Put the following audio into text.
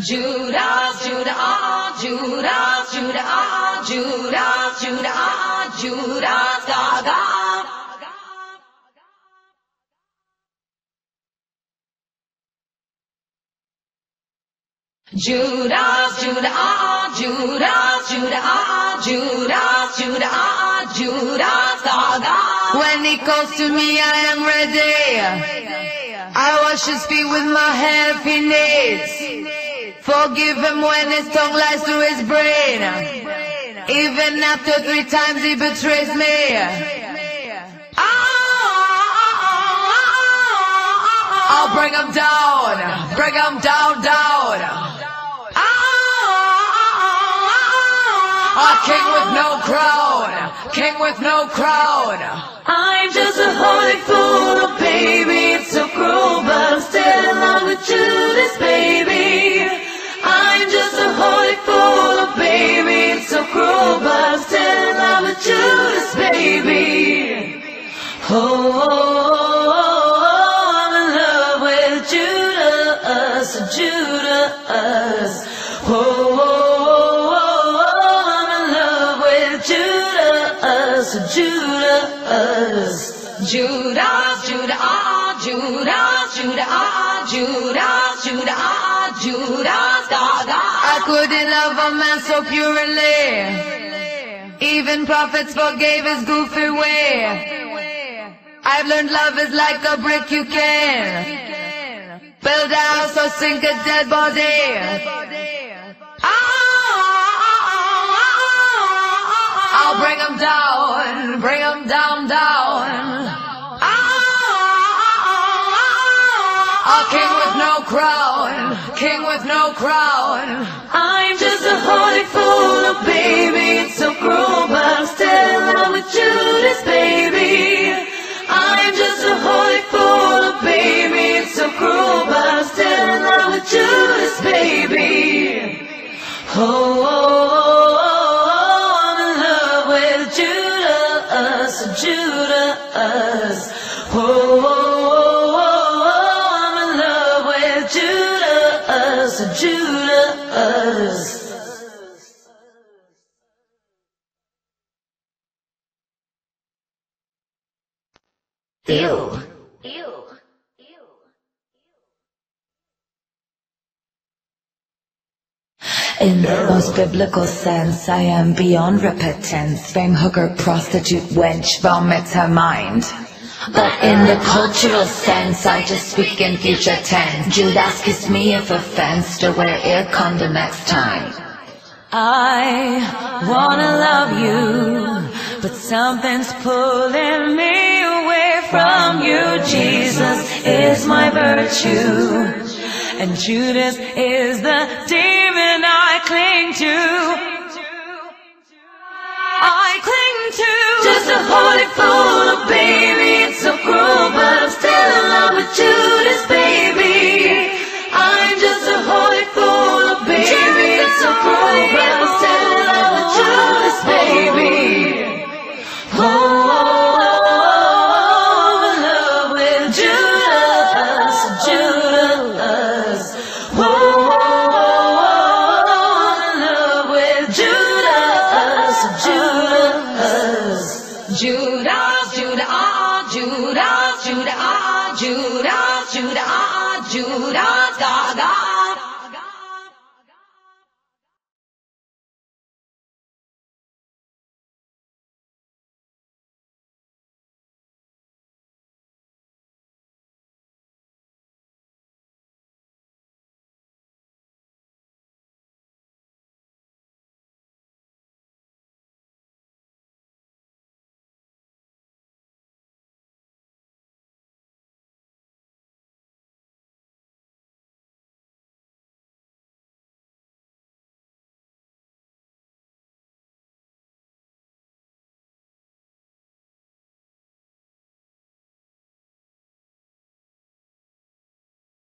Judas, Judah, ah, Judah, ah, Judas, Judah, ah, Judas, Gaga. Judah, ah, Judah, ah, Judas, Judah, ah, Judas, Gaga. When he calls to me, I am ready. I wash his feet with my hair if he needs. Forgive him when his tongue lies to his brain. Even after three times he betrays me. I'll bring him down, bring him down, down. A king with no crown, king with no crown. I'm just a holy fool, oh baby, it's so cruel, but I'm still in love with Judas, baby. Just a holy fool, oh baby, it's so cruel, but I'm still in love with Judas, baby. Oh, oh, oh, oh, I'm in love with Judas, Judas. Oh, oh, oh, oh, I'm in love with Judas, Judas. Judas, ah, Judas, Judah, ah, Judas, Judah, ah, Judas, Gaga. I couldn't love a man so purely. Even prophets forgave his goofy way. I've learned love is like a brick you can build a house or sink a dead body. I'll bring him down, bring him down, down. A king with no crown, king with no crown. I'm just a holy fool, oh baby, it's so cruel, but I'm still in love with Judas, baby. I'm just a holy fool, oh baby, it's so cruel, but I'm still in love with Judas, baby. Oh, oh, oh, oh, I'm in love with Judas, Judas. Oh, oh, oh, Ew. In the most biblical sense, I am beyond repentance. Fame hooker, prostitute, wench, vomits her mind. But in the cultural sense, I just speak in future tense. Judas kiss me if offense to wear ear condom next time. I wanna love you, but something's pulling me my virtue, and Judas is the demon I cling to. I cling to just a holy fool, oh baby. It's so cruel, but I'm still in love with Judas, baby. Judas, Judah, ah, Judas, Judah, ah, Judas, Judah, ah, Judas, Gaga.